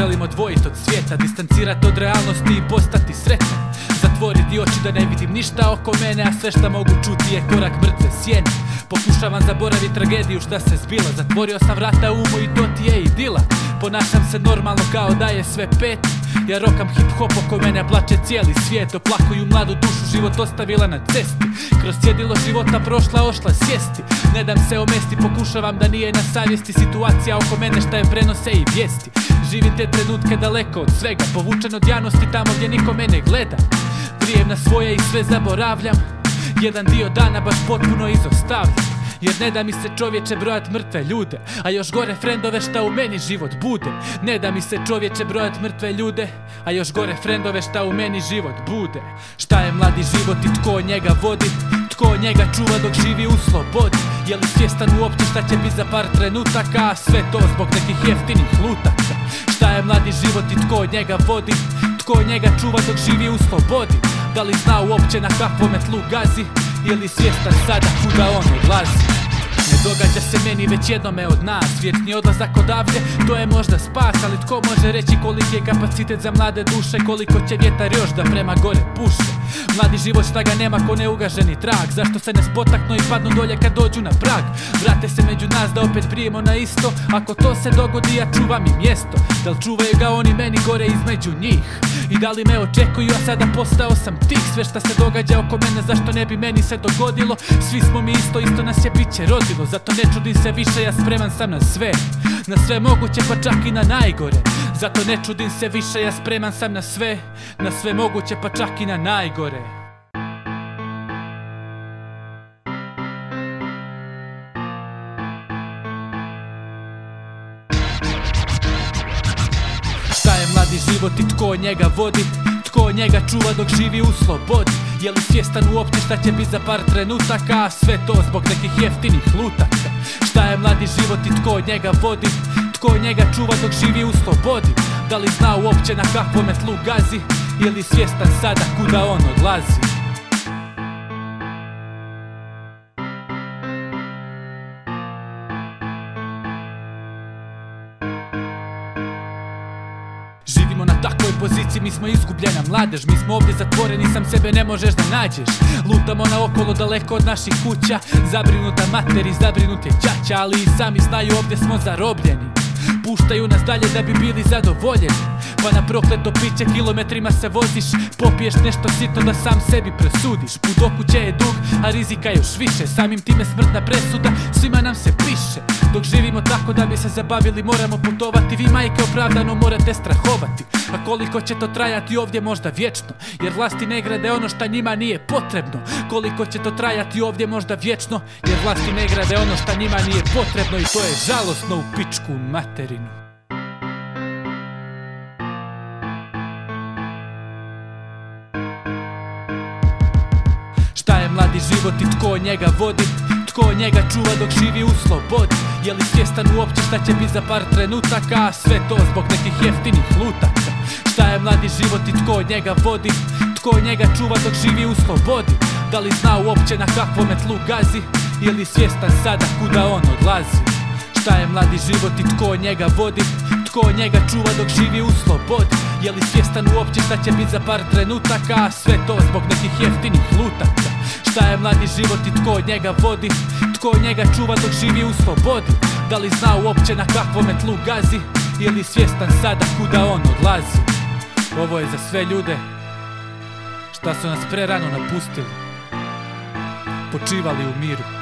želim odvojiti od svijeta Distancirati od realnosti i postati sretan. Zatvoriti oči da ne vidim ništa oko mene A sve šta mogu čuti je korak mrtve sjene. Pokušavam zaboraviti tragediju šta se zbila. Zatvorio sam vrata umu i to ti je idila Ponašam se normalno kao da je sve pet Ja rokam hip hop oko mene plače cijeli svijet. Oplakuju mladu dušu život ostavila na cesti. Kroz cjedilo života prošla ošla sjesti. Ne dam se omesti pokušavam da nije na savjesti. Situacija oko mene šta je prenose i vijesti. Živim te trenutke daleko od svega Povučen od javnosti tamo gdje niko mene gleda. Prijem na svoje i sve zaboravljam. Jedan dio dana baš potpuno izostavljam jer ne da mi se čovječe brojat mrtve ljude A još gore frendove šta u meni život bude. Ne da mi se čovječe brojat mrtve ljude A još gore frendove šta u meni život bude. Šta je mladi život i tko njega vodi? Tko njega čuva dok živi u slobodi? Je li svjestan uopće šta će biti za par trenutaka? Sve to zbog nekih jeftinih lutaka. Šta je mladi život i tko njega vodi? Tko njega čuva dok živi u slobodi? Da li zna uopće na kakvome tlu gazi ili svjestan sada kuda on odlazi događa se meni već jednome od nas. Vječni odlazak odavde, to je možda spas Ali tko može reći koliki je kapacitet za mlade duše? Koliko će vjetar još da prema gore puše? Mladi život šta ga nema ko neugaženi trag. Zašto se ne spotaknu i padnu dolje kad dođu na prag? Vrate se među nas da opet prijemo na isto. Ako to se dogodi ja čuvam im mjesto. Dal čuvaju ga oni meni gore između njih? I da li me očekuju, a sada postao sam tih? Sve šta se događa oko mene, zašto ne bi meni se dogodilo? Svi smo mi isto, isto nas je biće rodilo Zato ne čudim se više, ja spreman sam na sve Na sve moguće, pa čak i na najgore. Zato ne čudim se više, ja spreman sam na sve Na sve moguće, pa čak i na najgore. Šta je mladi život i tko njega vodi Tko njega čuva dok živi u slobodi Je li svjestan uopće šta će biti za par trenutaka? Sve to zbog nekih jeftinih lutaka. Šta je mladi život i tko njega vodi? Tko njega čuva dok živi u slobodi? Da li zna uopće na kakvome tlu gazi? Je li svjestan sada kuda on odlazi poziciji, mi smo izgubljena mladež Mi smo ovdje zatvoreni, sam sebe ne možeš da nađeš. Lutamo na okolo daleko od naših kuća Zabrinuta materi, zabrinut je čača Ali i sami znaju ovdje smo zarobljeni. Puštaju nas dalje da bi bili zadovoljeni. Pa na prokleto piće kilometrima se voziš Popiješ nešto sitno da sam sebi presudiš. Put do kuće je dug, a rizika još više Samim time smrtna presuda svima nam se piše Dok živimo tako da bi se zabavili moramo putovati. Vi majke opravdano morate strahovati. A koliko će to trajati ovdje možda vječno? Jer vlasti ne grade ono šta njima nije potrebno. Koliko će to trajati ovdje možda vječno? Jer vlasti ne grade ono šta njima nije potrebno I to je žalosno u pičku materinu. Šta je mladi život i tko njega vodi Tko njega čuva dok živi u slobodi? Je li svjestan uopće šta će biti za par trenutaka? Sve to zbog nekih jeftinih lutaka. Šta je mladi život i tko njega vodi? Tko njega čuva dok živi u slobodi? Da li zna uopće na kakvome tlu gazi? Je li svjestan sada kuda on odlazi? Šta je mladi život i tko njega vodi? Tko njega čuva dok živi u slobodi? Je li svjestan uopće šta će biti za par trenutaka? Sve to zbog nekih jeftinih lutaka Šta je mladi život i tko njega vodi? Tko njega čuva dok živi u slobodi? Da li zna uopće na kakvome tlu gazi? Je li svjestan sada kuda on odlazi? Ovo je za sve ljude Šta su nas prerano napustili Počivali u miru